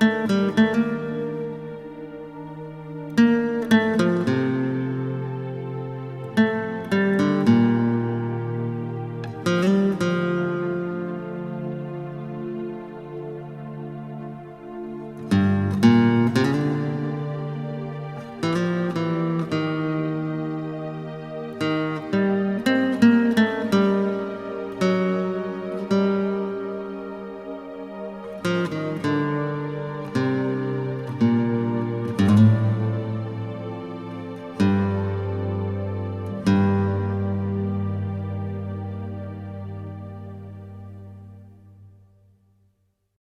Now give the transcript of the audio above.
Música